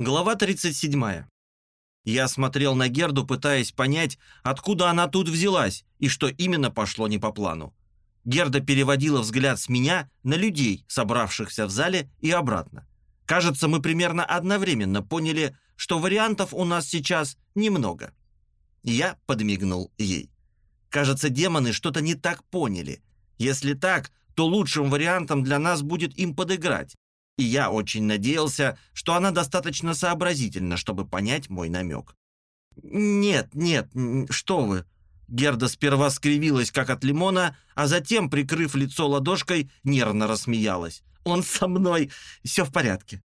Глава 37. Я смотрел на Герду, пытаясь понять, откуда она тут взялась и что именно пошло не по плану. Герда переводила взгляд с меня на людей, собравшихся в зале, и обратно. Кажется, мы примерно одновременно поняли, что вариантов у нас сейчас немного. Я подмигнул ей. Кажется, демоны что-то не так поняли. Если так, то лучшим вариантом для нас будет им подыграть и я очень надеялся, что она достаточно сообразительна, чтобы понять мой намек. «Нет, нет, что вы!» Герда сперва скривилась, как от лимона, а затем, прикрыв лицо ладошкой, нервно рассмеялась. «Он со мной! Все в порядке!»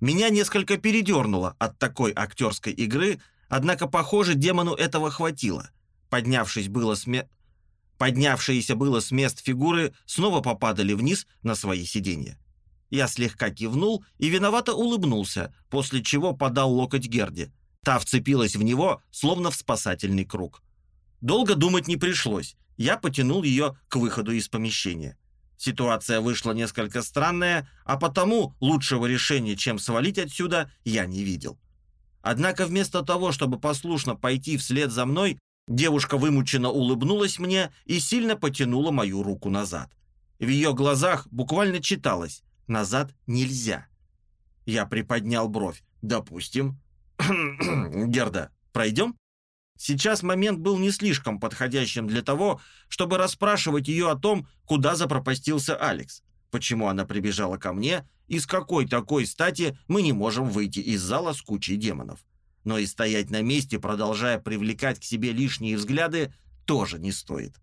Меня несколько передернуло от такой актерской игры, однако, похоже, демону этого хватило. Поднявшись было с. Поднявшиеся было с мест фигуры снова попадали вниз на свои сиденья. Я слегка кивнул и виновато улыбнулся, после чего подал локоть Герде. Та вцепилась в него, словно в спасательный круг. Долго думать не пришлось. Я потянул ее к выходу из помещения. Ситуация вышла несколько странная, а потому лучшего решения, чем свалить отсюда, я не видел. Однако вместо того, чтобы послушно пойти вслед за мной, девушка вымученно улыбнулась мне и сильно потянула мою руку назад. В ее глазах буквально читалось Назад нельзя. Я приподнял бровь. Допустим. Герда, пройдем? Сейчас момент был не слишком подходящим для того, чтобы расспрашивать ее о том, куда запропастился Алекс, почему она прибежала ко мне и с какой такой стати мы не можем выйти из зала с кучей демонов. Но и стоять на месте, продолжая привлекать к себе лишние взгляды, тоже не стоит.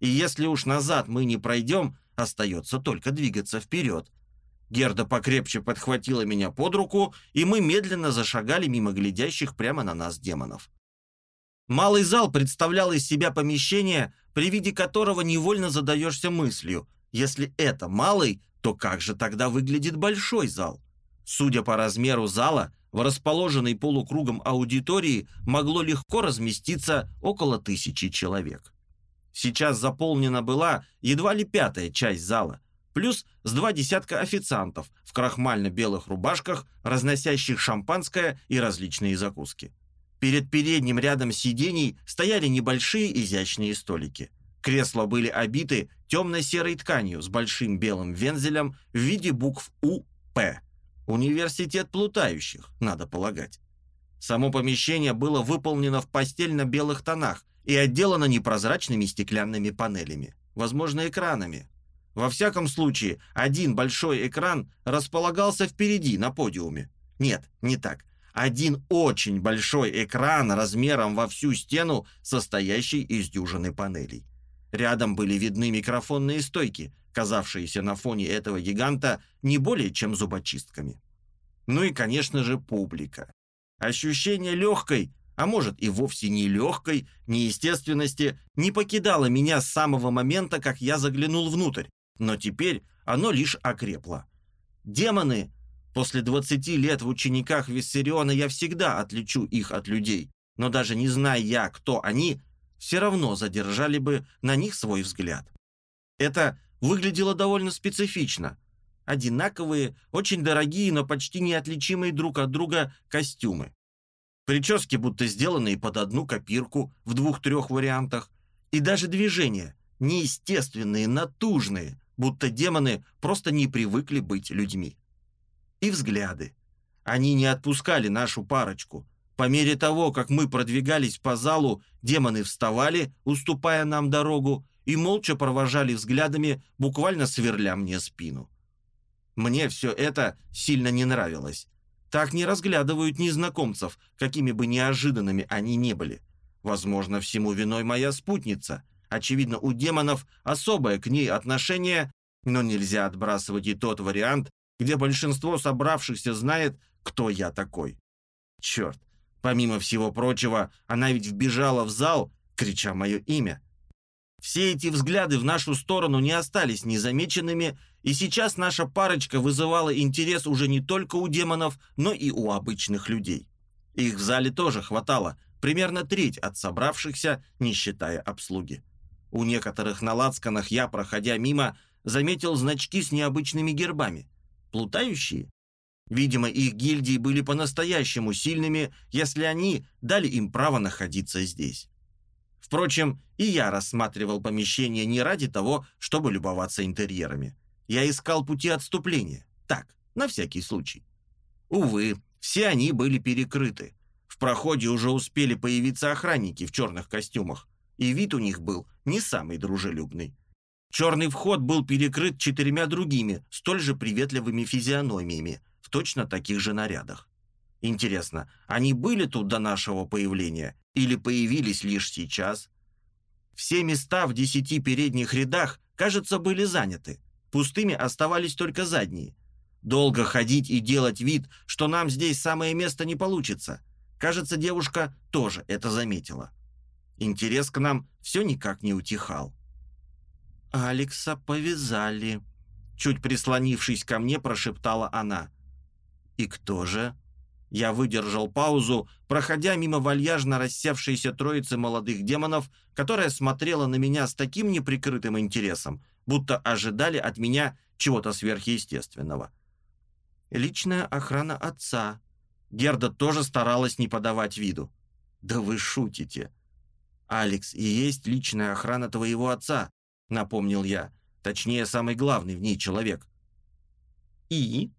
И если уж назад мы не пройдем, остается только двигаться вперед, Герда покрепче подхватила меня под руку, и мы медленно зашагали мимо глядящих прямо на нас демонов. Малый зал представлял из себя помещение, при виде которого невольно задаешься мыслью, если это малый, то как же тогда выглядит большой зал? Судя по размеру зала, в расположенной полукругом аудитории могло легко разместиться около тысячи человек. Сейчас заполнена была едва ли пятая часть зала – плюс с два десятка официантов в крахмально-белых рубашках, разносящих шампанское и различные закуски. Перед передним рядом сидений стояли небольшие изящные столики. Кресла были обиты темно-серой тканью с большим белым вензелем в виде букв УП. Университет плутающих, надо полагать. Само помещение было выполнено в постельно-белых тонах и отделано непрозрачными стеклянными панелями, возможно, экранами, во всяком случае, один большой экран располагался впереди, на подиуме. Нет, не так. Один очень большой экран размером во всю стену, состоящий из дюжины панелей. Рядом были видны микрофонные стойки, казавшиеся на фоне этого гиганта не более чем зубочистками. Ну и, конечно же, публика. Ощущение легкой, а может и вовсе не легкой, неестественности не покидало меня с самого момента, как я заглянул внутрь, но теперь оно лишь окрепло. Демоны! После 20 лет в учениках Виссариона я всегда отличу их от людей, но даже не зная я, кто они, все равно задержали бы на них свой взгляд. Это выглядело довольно специфично. Одинаковые, очень дорогие, но почти неотличимые друг от друга костюмы. Прически будто сделанные под одну копирку в двух-трех вариантах. И даже движения неестественные, натужные, будто демоны просто не привыкли быть людьми. И взгляды. Они не отпускали нашу парочку. По мере того, как мы продвигались по залу, демоны вставали, уступая нам дорогу, и молча провожали взглядами, буквально сверля мне спину. Мне все это сильно не нравилось. Так не разглядывают незнакомцев, какими бы неожиданными они не были. Возможно, всему виной моя спутница. Очевидно, у демонов особое к ней отношение, но нельзя отбрасывать и тот вариант, где большинство собравшихся знает, кто я такой. Черт, помимо всего прочего, она ведь вбежала в зал, крича мое имя. Все эти взгляды в нашу сторону не остались незамеченными, и сейчас наша парочка вызывала интерес уже не только у демонов, но и у обычных людей. Их в зале тоже хватало, примерно треть от собравшихся, не считая обслуги. У некоторых на лацканах я, проходя мимо, заметил значки с необычными гербами. Плутающие? Видимо, их гильдии были по-настоящему сильными, если они дали им право находиться здесь. Впрочем, и я рассматривал помещение не ради того, чтобы любоваться интерьерами. Я искал пути отступления. Так, на всякий случай. Увы, все они были перекрыты. В проходе уже успели появиться охранники в черных костюмах, и вид у них был не самый дружелюбный. Черный вход был перекрыт четырьмя другими, столь же приветливыми физиономиями, в точно таких же нарядах. Интересно, они были тут до нашего появления или появились лишь сейчас? Все места в десяти передних рядах, кажется, были заняты. Пустыми оставались только задние. Долго ходить и делать вид, что нам здесь самое место не получится. Кажется, девушка тоже это заметила. Интерес к нам все никак не утихал. «Алекса повязали», — чуть прислонившись ко мне, прошептала она. «И кто же?» Я выдержал паузу, проходя мимо вальяжно рассевшейся троицы молодых демонов, которая смотрела на меня с таким неприкрытым интересом, будто ожидали от меня чего-то сверхъестественного. Личная охрана отца. Герда тоже старалась не подавать виду. «Да вы шутите!» «Алекс, и есть личная охрана твоего отца напомнил я. Точнее, самый главный в ней человек. «И?»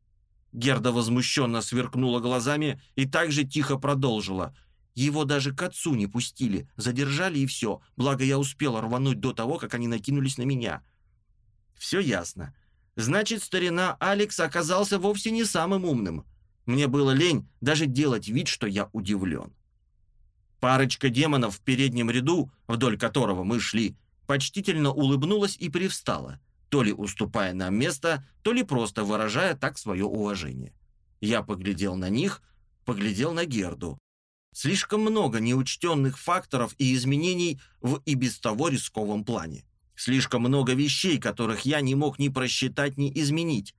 Герда возмущенно сверкнула глазами и также тихо продолжила. «Его даже к отцу не пустили, задержали и все, благо я успела рвануть до того, как они накинулись на меня». «Все ясно. Значит, старина Алекс оказался вовсе не самым умным. Мне было лень даже делать вид, что я удивлен». Парочка демонов в переднем ряду, вдоль которого мы шли, почтительно улыбнулась и привстала, то ли уступая нам место, то ли просто выражая так свое уважение. Я поглядел на них, поглядел на Герду. Слишком много неучтенных факторов и изменений в и без того рисковом плане. Слишком много вещей, которых я не мог ни просчитать, ни изменить.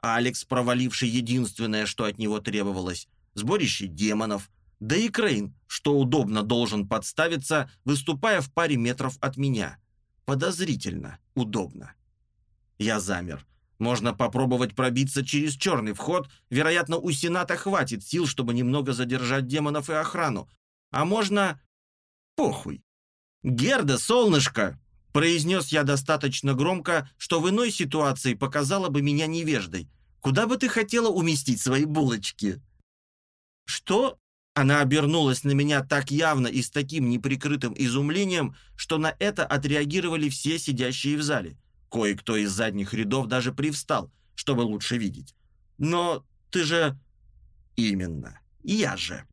Алекс, проваливший единственное, что от него требовалось, сборище демонов, да и Крейн, что удобно должен подставиться, выступая в паре метров от меня. Подозрительно удобно. Я замер. Можно попробовать пробиться через черный вход. Вероятно, у Сената хватит сил, чтобы немного задержать демонов и охрану. А можно... Похуй. «Герда, солнышко!» Произнес я достаточно громко, что в иной ситуации показало бы меня невеждой. «Куда бы ты хотела уместить свои булочки?» «Что?» Она обернулась на меня так явно и с таким неприкрытым изумлением, что на это отреагировали все сидящие в зале. Кое-кто из задних рядов даже привстал, чтобы лучше видеть. «Но ты же...» «Именно. Я же».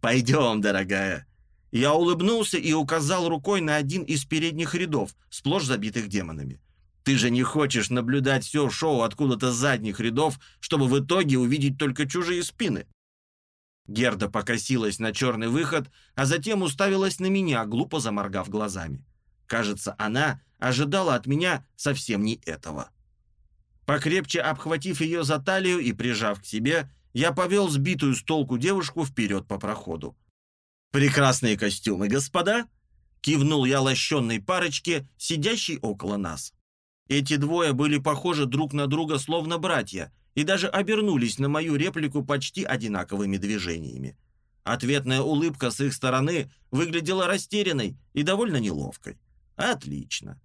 «Пойдем, дорогая». Я улыбнулся и указал рукой на один из передних рядов, сплошь забитых демонами. «Ты же не хочешь наблюдать все шоу откуда-то с задних рядов, чтобы в итоге увидеть только чужие спины?» Герда покосилась на черный выход, а затем уставилась на меня, глупо заморгав глазами. Кажется, она ожидала от меня совсем не этого. Покрепче обхватив ее за талию и прижав к себе, я повел сбитую с толку девушку вперед по проходу. «Прекрасные костюмы, господа!» — кивнул я лощенной парочке, сидящей около нас. Эти двое были похожи друг на друга, словно братья, и даже обернулись на мою реплику почти одинаковыми движениями. Ответная улыбка с их стороны выглядела растерянной и довольно неловкой. Отлично.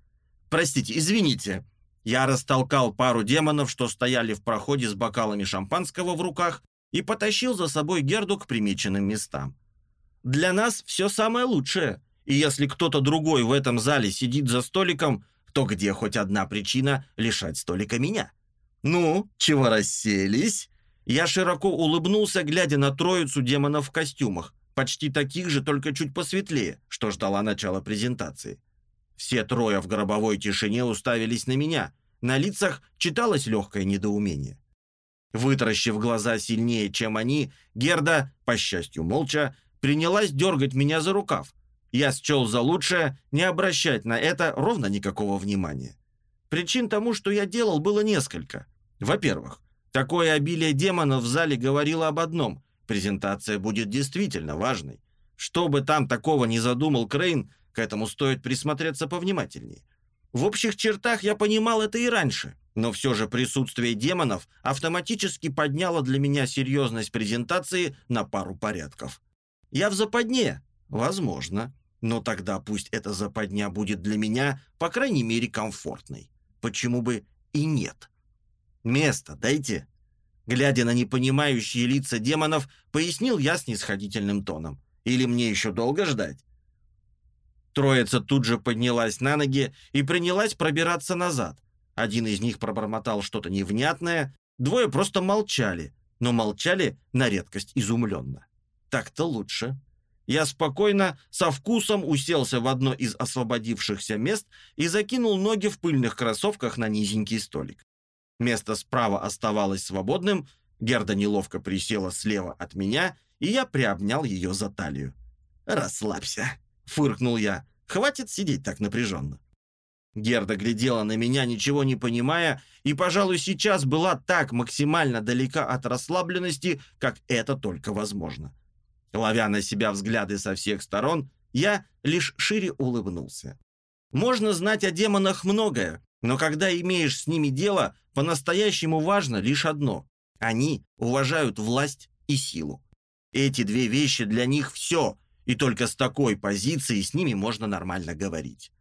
Простите, извините. Я растолкал пару демонов, что стояли в проходе с бокалами шампанского в руках, и потащил за собой Герду к примеченным местам. Для нас все самое лучшее, и если кто-то другой в этом зале сидит за столиком, то где хоть одна причина лишать столика меня? «Ну, чего расселись?» Я широко улыбнулся, глядя на троицу демонов в костюмах, почти таких же, только чуть посветлее, что ждала начала презентации. Все трое в гробовой тишине уставились на меня. На лицах читалось легкое недоумение. Вытаращив глаза сильнее, чем они, Герда, по счастью молча, принялась дергать меня за рукав. Я счел за лучшее не обращать на это ровно никакого внимания. Причин тому, что я делал, было несколько. Во-первых, такое обилие демонов в зале говорило об одном – презентация будет действительно важной. Что бы там такого не задумал Крейн, к этому стоит присмотреться повнимательнее. В общих чертах я понимал это и раньше, но все же присутствие демонов автоматически подняло для меня серьезность презентации на пару порядков. Я в западне? Возможно. Но тогда пусть эта западня будет для меня, по крайней мере, комфортной. Почему бы и нет? Место дайте. Глядя на непонимающие лица демонов, пояснил я снисходительным тоном. Или мне еще долго ждать? Троица тут же поднялась на ноги и принялась пробираться назад. Один из них пробормотал что-то невнятное, двое просто молчали, но молчали на редкость изумленно. Так-то лучше. Я спокойно, со вкусом уселся в одно из освободившихся мест и закинул ноги в пыльных кроссовках на низенький столик. Место справа оставалось свободным, Герда неловко присела слева от меня, и я приобнял ее за талию. «Расслабься», — фыркнул я. «Хватит сидеть так напряженно». Герда глядела на меня, ничего не понимая, и, пожалуй, сейчас была так максимально далека от расслабленности, как это только возможно. Ловя на себя взгляды со всех сторон, я лишь шире улыбнулся. Можно знать о демонах многое, но когда имеешь с ними дело, по-настоящему важно лишь одно. Они уважают власть и силу. Эти две вещи для них все, и только с такой позиции с ними можно нормально говорить.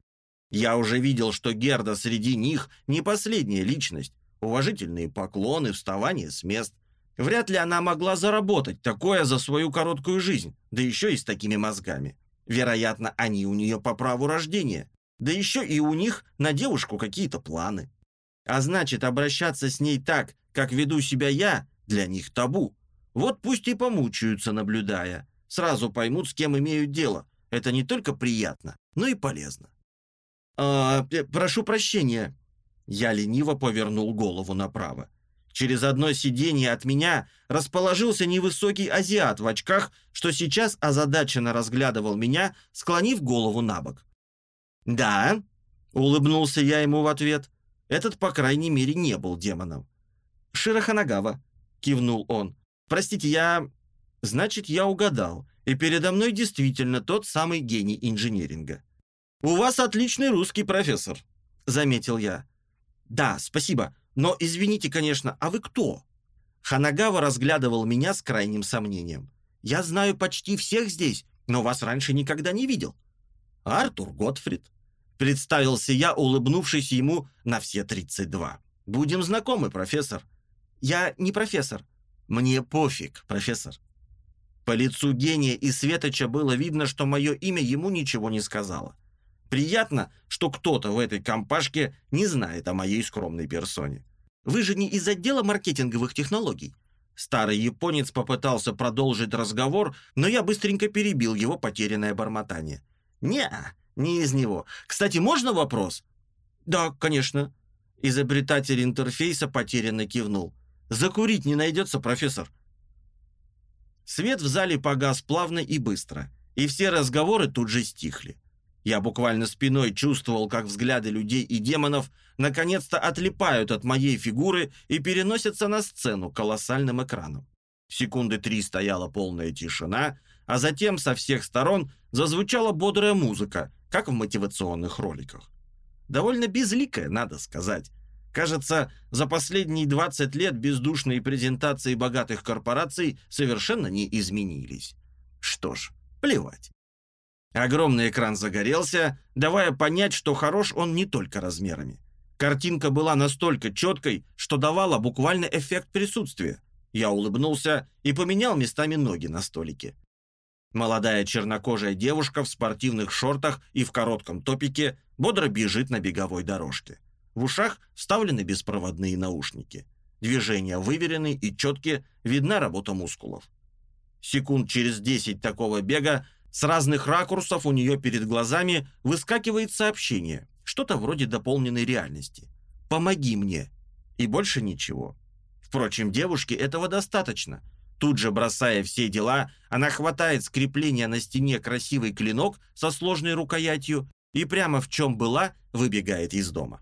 Я уже видел, что Герда среди них не последняя личность. Уважительные поклоны, вставание с мест. Вряд ли она могла заработать такое за свою короткую жизнь, да еще и с такими мозгами. Вероятно, они у нее по праву рождения. Да еще и у них на девушку какие-то планы. А значит, обращаться с ней так, как веду себя я, для них табу. Вот пусть и помучаются, наблюдая сразу поймут, с кем имеют дело. Это не только приятно, но и полезно. «А, э, прошу прощения». Я лениво повернул голову направо. Через одно сиденье от меня расположился невысокий азиат в очках, что сейчас озадаченно разглядывал меня, склонив голову на бок. «Да», — улыбнулся я ему в ответ. Этот, по крайней мере, не был демоном. «Широханагава», — кивнул он. «Простите, я Значит, я угадал, и передо мной действительно тот самый гений инжиниринга. «У вас отличный русский профессор», — заметил я. «Да, спасибо, но извините, конечно, а вы кто?» Ханагава разглядывал меня с крайним сомнением. «Я знаю почти всех здесь, но вас раньше никогда не видел». «Артур Готфрид», — представился я, улыбнувшись ему на все 32. «Будем знакомы, профессор». «Я не профессор». «Мне пофиг, профессор», по лицу гения и Светоча было видно, что мое имя ему ничего не сказала. Приятно, что кто-то в этой компашке не знает о моей скромной персоне. Вы же не из отдела маркетинговых технологий. Старый японец попытался продолжить разговор, но я быстренько перебил его потерянное бормотание. не не из него. Кстати, можно вопрос?» «Да, конечно». Изобретатель интерфейса потерянно кивнул. «Закурить не найдется, профессор?» Свет в зале погас плавно и быстро, и все разговоры тут же стихли. Я буквально спиной чувствовал, как взгляды людей и демонов наконец-то отлипают от моей фигуры и переносятся на сцену колоссальным экраном. Секунды три стояла полная тишина, а затем со всех сторон зазвучала бодрая музыка, как в мотивационных роликах. Довольно безликая, надо сказать. Кажется, за последние 20 лет бездушные презентации богатых корпораций совершенно не изменились. Что ж, плевать. Огромный экран загорелся, давая понять, что хорош он не только размерами. Картинка была настолько четкой, что давала буквально эффект присутствия. Я улыбнулся и поменял местами ноги на столике. Молодая чернокожая девушка в спортивных шортах и в коротком топике бодро бежит на беговой дорожке. В ушах вставлены беспроводные наушники. Движения выверены и четкие, видна работа мускулов. Секунд через 10 такого бега с разных ракурсов у нее перед глазами выскакивает сообщение, что-то вроде дополненной реальности. «Помоги мне!» И больше ничего. Впрочем, девушке этого достаточно. Тут же, бросая все дела, она хватает скрепление на стене красивый клинок со сложной рукоятью и прямо в чем была, выбегает из дома.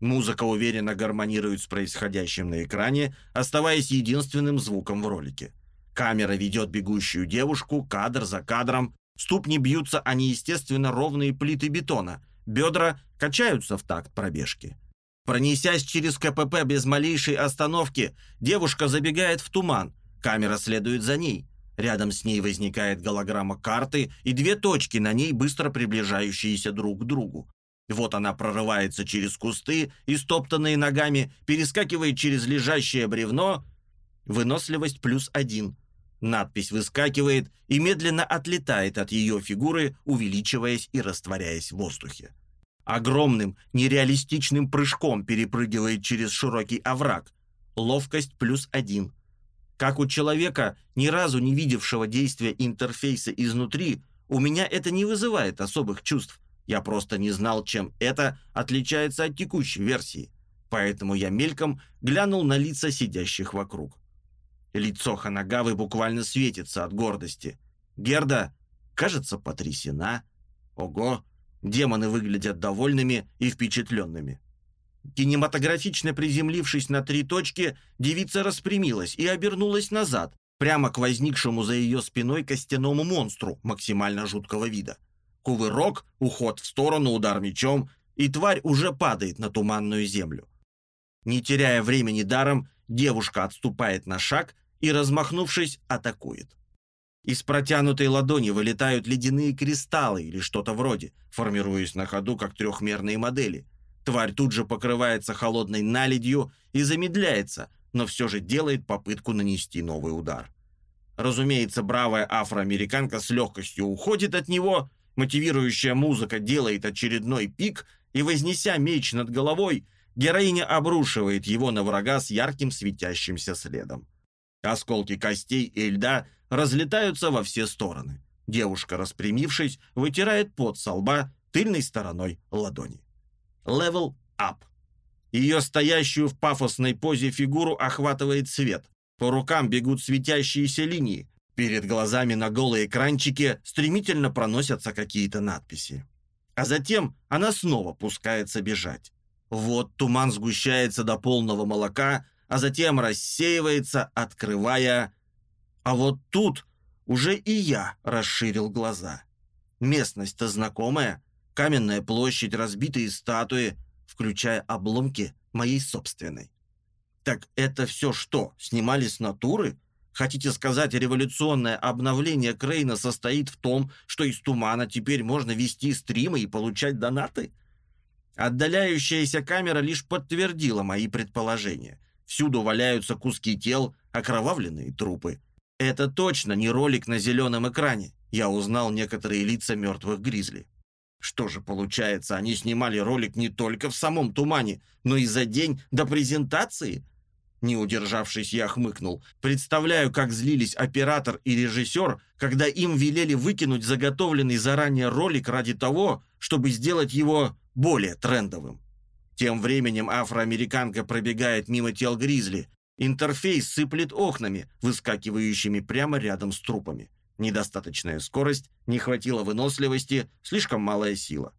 Музыка уверенно гармонирует с происходящим на экране, оставаясь единственным звуком в ролике. Камера ведет бегущую девушку кадр за кадром. Ступни бьются о неестественно ровные плиты бетона. Бедра качаются в такт пробежки. Пронесясь через КПП без малейшей остановки, девушка забегает в туман. Камера следует за ней. Рядом с ней возникает голограмма карты и две точки на ней, быстро приближающиеся друг к другу. Вот она прорывается через кусты, истоптанные ногами, перескакивает через лежащее бревно. Выносливость плюс один. Надпись выскакивает и медленно отлетает от ее фигуры, увеличиваясь и растворяясь в воздухе. Огромным, нереалистичным прыжком перепрыгивает через широкий овраг. Ловкость плюс один. Как у человека, ни разу не видевшего действия интерфейса изнутри, у меня это не вызывает особых чувств. Я просто не знал, чем это отличается от текущей версии. Поэтому я мельком глянул на лица сидящих вокруг. Лицо Ханагавы буквально светится от гордости. Герда, кажется, потрясена. Ого, демоны выглядят довольными и впечатленными. Кинематографично приземлившись на три точки, девица распрямилась и обернулась назад, прямо к возникшему за ее спиной костяному монстру максимально жуткого вида. Кувырок, уход в сторону, удар мечом, и тварь уже падает на туманную землю. Не теряя времени даром, девушка отступает на шаг и, размахнувшись, атакует. Из протянутой ладони вылетают ледяные кристаллы или что-то вроде, формируясь на ходу как трехмерные модели. Тварь тут же покрывается холодной наледью и замедляется, но все же делает попытку нанести новый удар. Разумеется, бравая афроамериканка с легкостью уходит от него, Мотивирующая музыка делает очередной пик, и, вознеся меч над головой, героиня обрушивает его на врага с ярким светящимся следом. Осколки костей и льда разлетаются во все стороны. Девушка, распрямившись, вытирает пот со лба тыльной стороной ладони. Level up. Ее стоящую в пафосной позе фигуру охватывает свет. По рукам бегут светящиеся линии. Перед глазами на голые экранчике стремительно проносятся какие-то надписи. А затем она снова пускается бежать. Вот туман сгущается до полного молока, а затем рассеивается, открывая... А вот тут уже и я расширил глаза. Местность-то знакомая. Каменная площадь, разбитые статуи, включая обломки моей собственной. Так это все что, снимали с натуры? Хотите сказать, революционное обновление Крейна состоит в том, что из тумана теперь можно вести стримы и получать донаты? Отдаляющаяся камера лишь подтвердила мои предположения. Всюду валяются куски тел, окровавленные трупы. Это точно не ролик на зеленом экране. Я узнал некоторые лица мертвых гризли. Что же получается, они снимали ролик не только в самом тумане, но и за день до презентации – не удержавшись, я хмыкнул. Представляю, как злились оператор и режиссер, когда им велели выкинуть заготовленный заранее ролик ради того, чтобы сделать его более трендовым. Тем временем афроамериканка пробегает мимо тел гризли. Интерфейс сыплет окнами, выскакивающими прямо рядом с трупами. Недостаточная скорость, не хватило выносливости, слишком малая сила.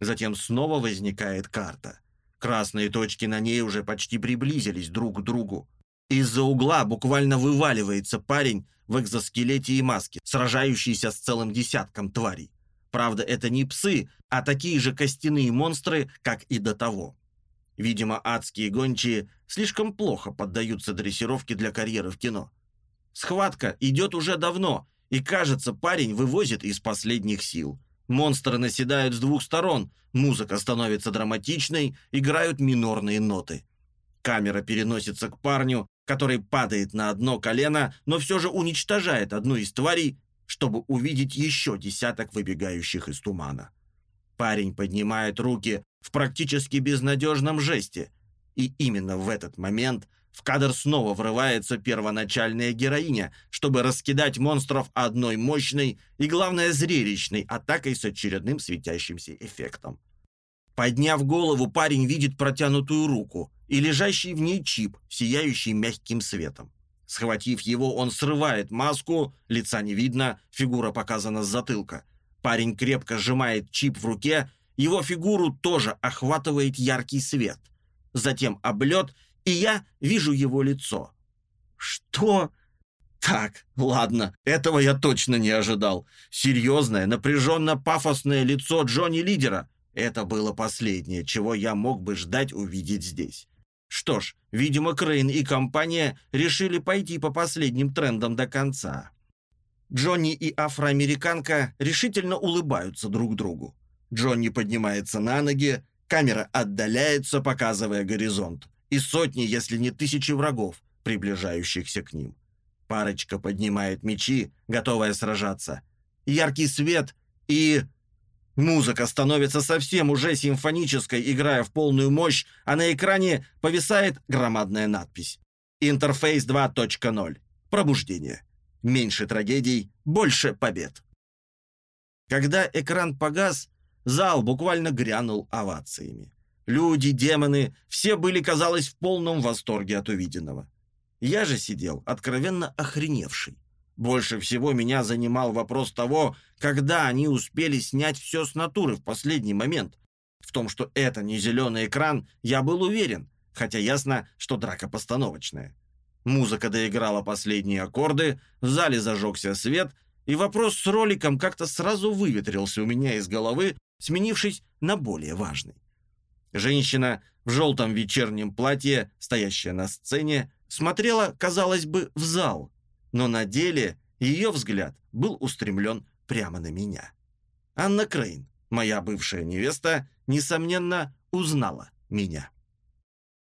Затем снова возникает карта. Красные точки на ней уже почти приблизились друг к другу. Из-за угла буквально вываливается парень в экзоскелете и маске, сражающийся с целым десятком тварей. Правда, это не псы, а такие же костяные монстры, как и до того. Видимо, адские гончие слишком плохо поддаются дрессировке для карьеры в кино. Схватка идет уже давно, и, кажется, парень вывозит из последних сил. Монстры наседают с двух сторон, музыка становится драматичной, играют минорные ноты. Камера переносится к парню, который падает на одно колено, но все же уничтожает одну из тварей, чтобы увидеть еще десяток выбегающих из тумана. Парень поднимает руки в практически безнадежном жесте, и именно в этот момент в кадр снова врывается первоначальная героиня, чтобы раскидать монстров одной мощной и, главное, зрелищной атакой с очередным светящимся эффектом. Подняв голову, парень видит протянутую руку и лежащий в ней чип, сияющий мягким светом. Схватив его, он срывает маску, лица не видно, фигура показана с затылка. Парень крепко сжимает чип в руке, его фигуру тоже охватывает яркий свет. Затем облет — и я вижу его лицо. Что? Так, ладно, этого я точно не ожидал. Серьезное, напряженно-пафосное лицо Джонни Лидера. Это было последнее, чего я мог бы ждать увидеть здесь. Что ж, видимо, Крейн и компания решили пойти по последним трендам до конца. Джонни и афроамериканка решительно улыбаются друг другу. Джонни поднимается на ноги, камера отдаляется, показывая горизонт, и сотни, если не тысячи врагов, приближающихся к ним. Парочка поднимает мечи, готовая сражаться. Яркий свет и... Музыка становится совсем уже симфонической, играя в полную мощь, а на экране повисает громадная надпись. Интерфейс 2.0. Пробуждение. Меньше трагедий, больше побед. Когда экран погас, зал буквально грянул овациями. Люди, демоны, все были, казалось, в полном восторге от увиденного. Я же сидел, откровенно охреневший. Больше всего меня занимал вопрос того, когда они успели снять все с натуры в последний момент. В том, что это не зеленый экран, я был уверен, хотя ясно, что драка постановочная. Музыка доиграла последние аккорды, в зале зажегся свет, и вопрос с роликом как-то сразу выветрился у меня из головы, сменившись на более важный. Женщина в желтом вечернем платье, стоящая на сцене, смотрела, казалось бы, в зал, но на деле ее взгляд был устремлен прямо на меня. Анна Крейн, моя бывшая невеста, несомненно, узнала меня.